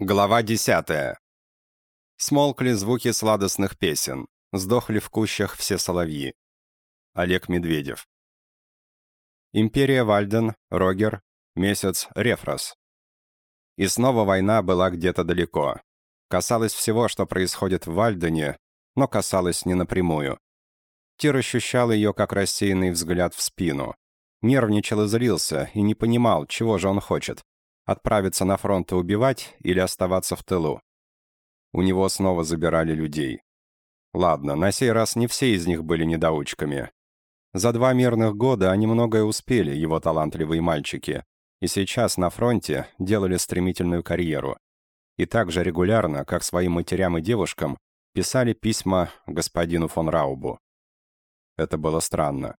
Глава 10. Смолкли звуки сладостных песен. Сдохли в кущах все соловьи. Олег Медведев. Империя Вальден, Рогер, месяц Рефрос. И снова война была где-то далеко. Касалось всего, что происходит в Вальдене, но касалось не напрямую. Тир ощущал ее как рассеянный взгляд в спину. Нервничал и злился, и не понимал, чего же он хочет отправиться на фронт и убивать или оставаться в тылу. У него снова забирали людей. Ладно, на сей раз не все из них были недоучками. За два мирных года они многое успели, его талантливые мальчики, и сейчас на фронте делали стремительную карьеру. И так же регулярно, как своим матерям и девушкам, писали письма господину фон Раубу. Это было странно.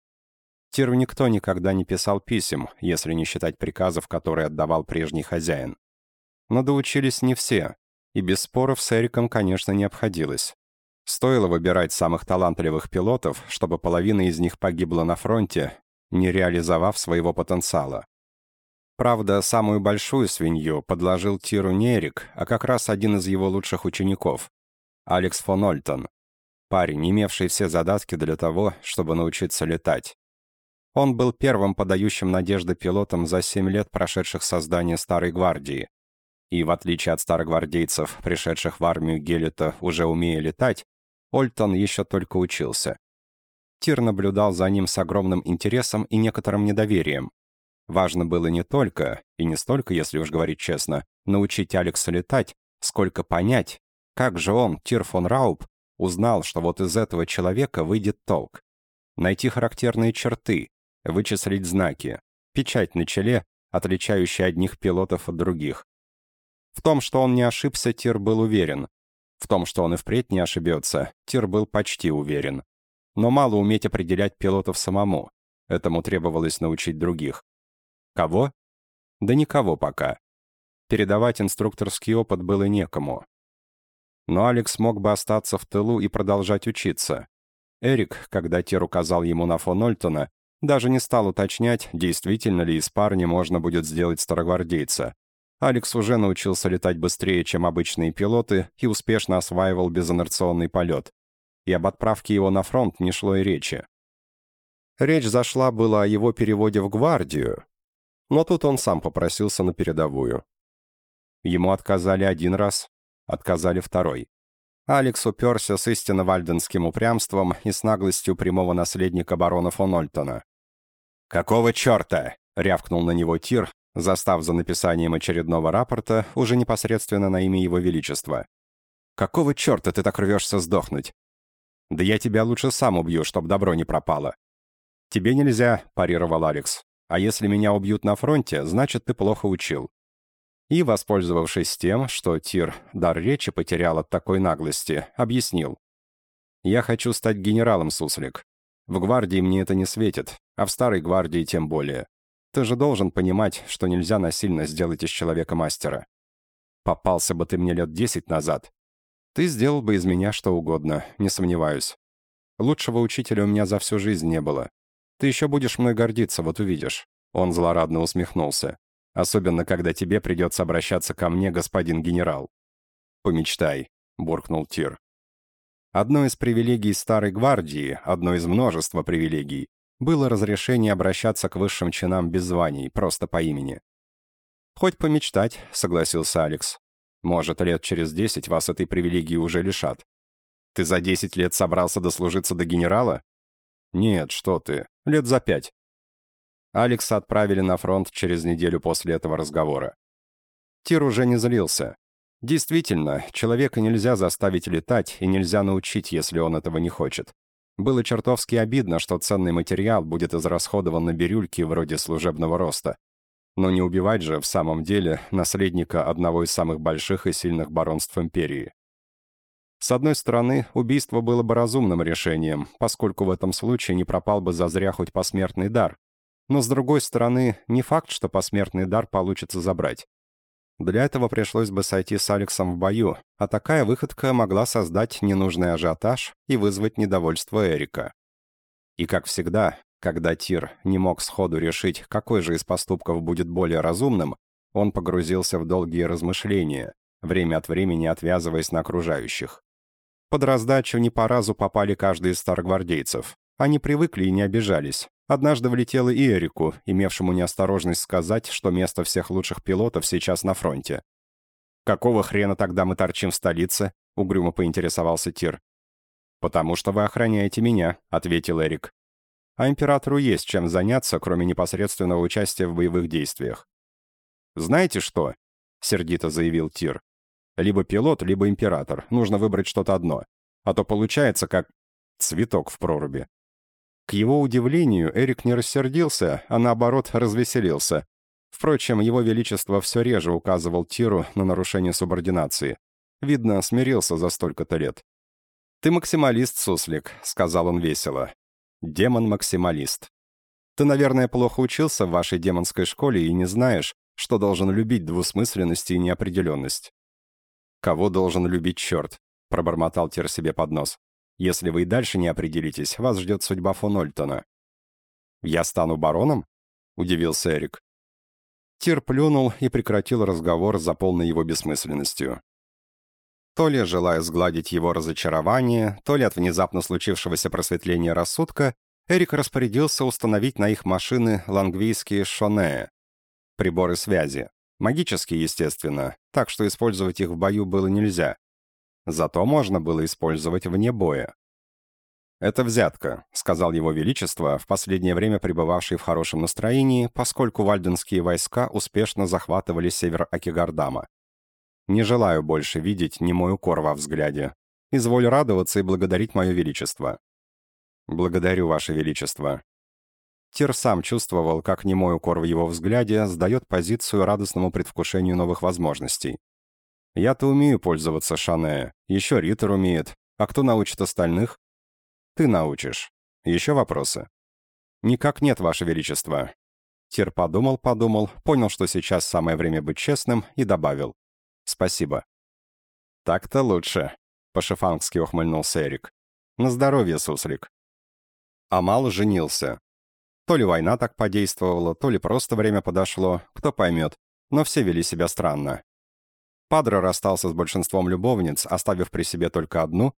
Тиру никто никогда не писал писем, если не считать приказов, которые отдавал прежний хозяин. Но доучились не все, и без споров с Эриком, конечно, не обходилось. Стоило выбирать самых талантливых пилотов, чтобы половина из них погибла на фронте, не реализовав своего потенциала. Правда, самую большую свинью подложил Тиру не Эрик, а как раз один из его лучших учеников — Алекс фон Ольтон. Парень, имевший все задатки для того, чтобы научиться летать. Он был первым подающим надежды пилотом за 7 лет, прошедших создание Старой Гвардии. И в отличие от старогвардейцев, пришедших в армию Гелета, уже умея летать, Ольтон еще только учился. Тир наблюдал за ним с огромным интересом и некоторым недоверием. Важно было не только, и не столько, если уж говорить честно, научить Алекса летать, сколько понять, как же он, Тир фон Рауб, узнал, что вот из этого человека выйдет толк. Найти характерные черты, вычислить знаки, печать на челе, отличающая одних пилотов от других. В том, что он не ошибся, Тир был уверен. В том, что он и впредь не ошибется, Тир был почти уверен. Но мало уметь определять пилотов самому. Этому требовалось научить других. Кого? Да никого пока. Передавать инструкторский опыт было некому. Но Алекс мог бы остаться в тылу и продолжать учиться. Эрик, когда Тир указал ему на фон Ольтона, даже не стал уточнять, действительно ли из парня можно будет сделать старогвардейца. Алекс уже научился летать быстрее, чем обычные пилоты, и успешно осваивал безинерционный полет. И об отправке его на фронт не шло и речи. Речь зашла была о его переводе в гвардию, но тут он сам попросился на передовую. Ему отказали один раз, отказали второй. Алекс уперся с истинно вальденским упрямством и с наглостью прямого наследника барона фон Ольтона. «Какого черта?» — рявкнул на него Тир, застав за написанием очередного рапорта уже непосредственно на имя его величества. «Какого черта ты так рвешься сдохнуть?» «Да я тебя лучше сам убью, чтоб добро не пропало». «Тебе нельзя», — парировал Алекс. «А если меня убьют на фронте, значит, ты плохо учил». И, воспользовавшись тем, что Тир дар речи потерял от такой наглости, объяснил. «Я хочу стать генералом, Суслик. В гвардии мне это не светит, а в старой гвардии тем более. Ты же должен понимать, что нельзя насильно сделать из человека мастера. Попался бы ты мне лет десять назад. Ты сделал бы из меня что угодно, не сомневаюсь. Лучшего учителя у меня за всю жизнь не было. Ты еще будешь мной гордиться, вот увидишь». Он злорадно усмехнулся. «Особенно, когда тебе придется обращаться ко мне, господин генерал». «Помечтай», — буркнул Тир. Одной из привилегий Старой Гвардии, одной из множества привилегий, было разрешение обращаться к высшим чинам без званий, просто по имени. «Хоть помечтать», — согласился Алекс. «Может, лет через десять вас этой привилегии уже лишат. Ты за десять лет собрался дослужиться до генерала?» «Нет, что ты, лет за пять». Алекса отправили на фронт через неделю после этого разговора. Тир уже не злился. Действительно, человека нельзя заставить летать и нельзя научить, если он этого не хочет. Было чертовски обидно, что ценный материал будет израсходован на бирюльки вроде служебного роста. Но не убивать же, в самом деле, наследника одного из самых больших и сильных баронств империи. С одной стороны, убийство было бы разумным решением, поскольку в этом случае не пропал бы зазря хоть посмертный дар. Но с другой стороны, не факт, что посмертный дар получится забрать. Для этого пришлось бы сойти с Алексом в бою, а такая выходка могла создать ненужный ажиотаж и вызвать недовольство Эрика. И как всегда, когда Тир не мог сходу решить, какой же из поступков будет более разумным, он погрузился в долгие размышления, время от времени отвязываясь на окружающих. Под раздачу не по разу попали каждый из старогвардейцев. Они привыкли и не обижались. Однажды влетело и Эрику, имевшему неосторожность сказать, что место всех лучших пилотов сейчас на фронте. «Какого хрена тогда мы торчим в столице?» — угрюмо поинтересовался Тир. «Потому что вы охраняете меня», — ответил Эрик. «А императору есть чем заняться, кроме непосредственного участия в боевых действиях». «Знаете что?» — сердито заявил Тир. «Либо пилот, либо император. Нужно выбрать что-то одно. А то получается как цветок в проруби». К его удивлению, Эрик не рассердился, а наоборот развеселился. Впрочем, его величество все реже указывал Тиру на нарушение субординации. Видно, смирился за столько-то лет. «Ты максималист, суслик», — сказал он весело. «Демон-максималист. Ты, наверное, плохо учился в вашей демонской школе и не знаешь, что должен любить двусмысленность и неопределенность». «Кого должен любить черт?» — пробормотал Тир себе под нос. «Если вы и дальше не определитесь, вас ждет судьба фон Ольтона». «Я стану бароном?» — удивился Эрик. Тир плюнул и прекратил разговор за полной его бессмысленностью. То ли желая сгладить его разочарование, то ли от внезапно случившегося просветления рассудка, Эрик распорядился установить на их машины лангвийские шонея, приборы связи. Магические, естественно, так что использовать их в бою было нельзя. Зато можно было использовать вне боя. «Это взятка», — сказал его величество, в последнее время пребывавший в хорошем настроении, поскольку вальденские войска успешно захватывали север Акигардама. Не желаю больше видеть немой укор во взгляде. Изволь радоваться и благодарить мое величество». «Благодарю, ваше величество». Тир сам чувствовал, как немой укор в его взгляде сдает позицию радостному предвкушению новых возможностей. «Я-то умею пользоваться Шане, еще Риттер умеет. А кто научит остальных?» «Ты научишь. Еще вопросы?» «Никак нет, ваше величество». Тир подумал-подумал, понял, что сейчас самое время быть честным, и добавил. Спасибо». «Так-то лучше», — по-шифангски ухмыльнулся Эрик. «На здоровье, суслик». Амал женился. То ли война так подействовала, то ли просто время подошло, кто поймет, но все вели себя странно. Падре расстался с большинством любовниц, оставив при себе только одну.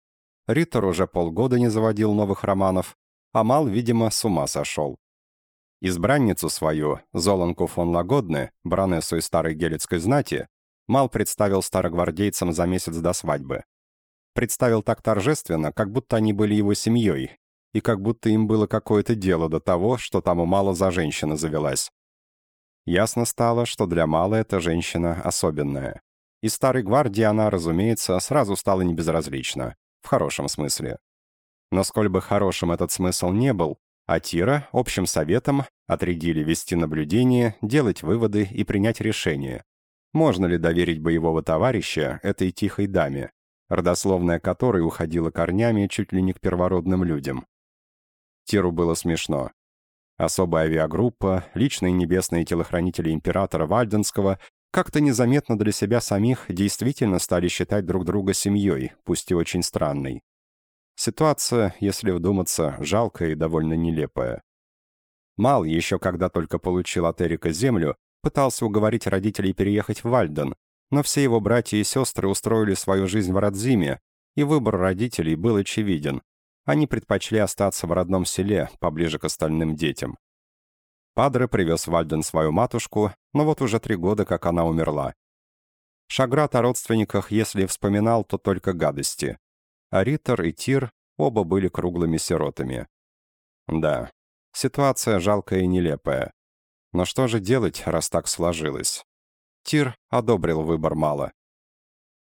Риттер уже полгода не заводил новых романов. Амал, видимо, с ума сошел. Избранницу свою, Золанку фон Лагодне, баронессу из старой гелицкой знати, Мал представил старогвардейцам за месяц до свадьбы. Представил так торжественно, как будто они были его семьей, и как будто им было какое-то дело до того, что там у Мала за женщина завелась. Ясно стало, что для Мала эта женщина особенная. И старой гвардии она, разумеется, сразу стала небезразлична. В хорошем смысле. Но сколь бы хорошим этот смысл не был, Атира общим советом отрядили вести наблюдение, делать выводы и принять решение, можно ли доверить боевого товарища этой тихой даме, родословная которой уходила корнями чуть ли не к первородным людям? Тиру было смешно. Особая авиагруппа, личные небесные телохранители императора Вальденского как-то незаметно для себя самих действительно стали считать друг друга семьей, пусть и очень странной. Ситуация, если вдуматься, жалкая и довольно нелепая. Мал, еще когда только получил от Эрика землю, пытался уговорить родителей переехать в Вальден, но все его братья и сестры устроили свою жизнь в Радзиме, и выбор родителей был очевиден. Они предпочли остаться в родном селе, поближе к остальным детям. Падре привез в Вальден свою матушку, но вот уже три года, как она умерла. Шаграт о родственниках, если вспоминал, то только гадости. А Риттер и Тир оба были круглыми сиротами. Да, ситуация жалкая и нелепая. Но что же делать, раз так сложилось? Тир одобрил выбор Мала.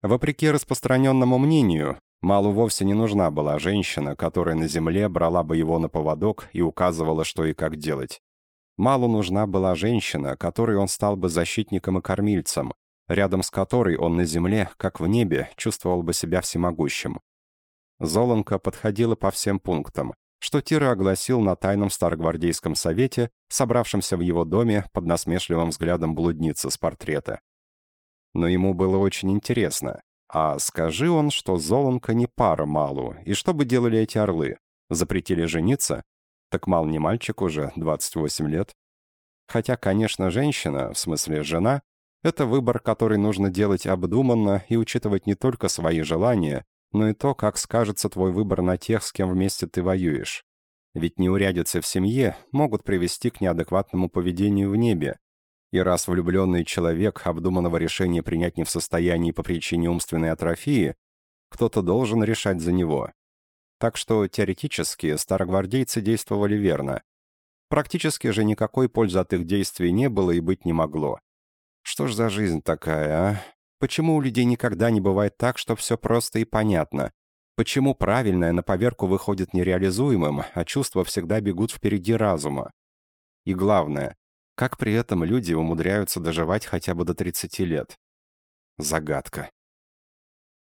Вопреки распространенному мнению, Малу вовсе не нужна была женщина, которая на земле брала бы его на поводок и указывала, что и как делать. Малу нужна была женщина, которой он стал бы защитником и кормильцем, рядом с которой он на земле, как в небе, чувствовал бы себя всемогущим. Золонка подходила по всем пунктам, что Тира огласил на тайном старогвардейском совете, собравшемся в его доме под насмешливым взглядом блудницы с портрета. Но ему было очень интересно. А скажи он, что Золонка не пара Малу, и что бы делали эти орлы? Запретили жениться? Так Мал не мальчик уже, 28 лет. Хотя, конечно, женщина, в смысле жена, Это выбор, который нужно делать обдуманно и учитывать не только свои желания, но и то, как скажется твой выбор на тех, с кем вместе ты воюешь. Ведь неурядицы в семье могут привести к неадекватному поведению в небе. И раз влюбленный человек обдуманного решения принять не в состоянии по причине умственной атрофии, кто-то должен решать за него. Так что теоретически старогвардейцы действовали верно. Практически же никакой пользы от их действий не было и быть не могло. Что ж за жизнь такая, а? Почему у людей никогда не бывает так, что все просто и понятно? Почему правильное на поверку выходит нереализуемым, а чувства всегда бегут впереди разума? И главное, как при этом люди умудряются доживать хотя бы до 30 лет? Загадка.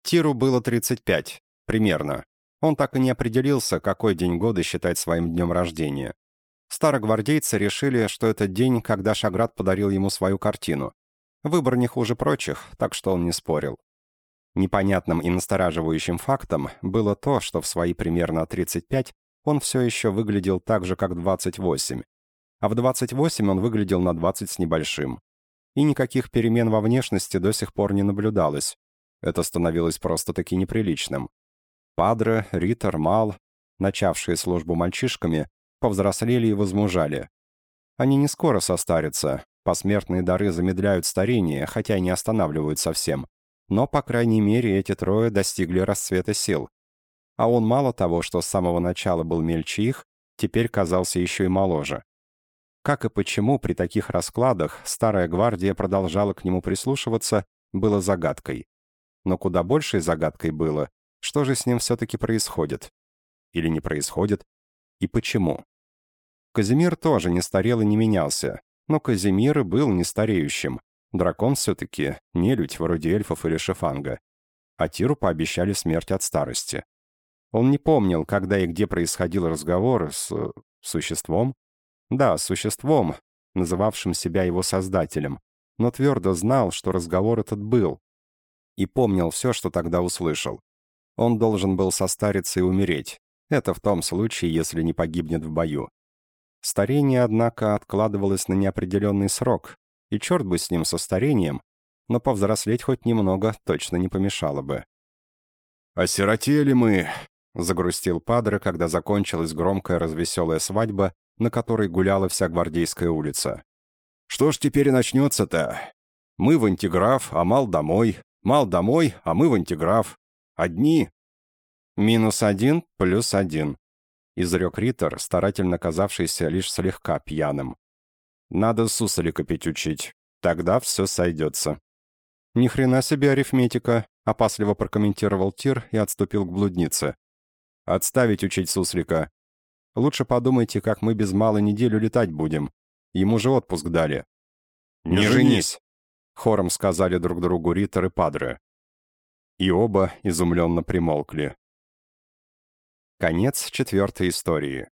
Тиру было 35, примерно. Он так и не определился, какой день года считать своим днем рождения. Старогвардейцы решили, что это день, когда Шаград подарил ему свою картину. Выбор не хуже прочих, так что он не спорил. Непонятным и настораживающим фактом было то, что в свои примерно 35 он все еще выглядел так же, как 28. А в 28 он выглядел на 20 с небольшим. И никаких перемен во внешности до сих пор не наблюдалось. Это становилось просто-таки неприличным. Падре, Риттер, Мал, начавшие службу мальчишками, повзрослели и возмужали. Они не скоро состарятся, посмертные дары замедляют старение, хотя и не останавливают совсем. Но, по крайней мере, эти трое достигли расцвета сил. А он мало того, что с самого начала был мельче их, теперь казался еще и моложе. Как и почему при таких раскладах старая гвардия продолжала к нему прислушиваться, было загадкой. Но куда большей загадкой было, что же с ним все-таки происходит. Или не происходит, и почему. Казимир тоже не старел и не менялся, но Казимир и был не стареющим. Дракон все-таки не людь вроде эльфов или шефанга. А Тиру пообещали смерть от старости. Он не помнил, когда и где происходил разговор с... существом. Да, с существом, называвшим себя его создателем, но твердо знал, что разговор этот был. И помнил все, что тогда услышал. Он должен был состариться и умереть. Это в том случае, если не погибнет в бою. Старение, однако, откладывалось на неопределенный срок, и черт бы с ним со старением, но повзрослеть хоть немного точно не помешало бы. «Осиротели мы!» — загрустил Падре, когда закончилась громкая развеселая свадьба, на которой гуляла вся Гвардейская улица. «Что ж теперь начнется-то? Мы в антиграф, а Мал домой. Мал домой, а мы в антиграф. Одни...» «Минус один, плюс один», — изрек Риттер, старательно казавшийся лишь слегка пьяным. Надо суслика пить учить. Тогда все сойдется. Ни хрена себе арифметика, опасливо прокомментировал Тир и отступил к блуднице. Отставить учить суслика. Лучше подумайте, как мы без малой неделю летать будем. Ему же отпуск дали. «Не женись!» — хором сказали друг другу Риттер и Падре. И оба изумленно примолкли. Конец четвертой истории.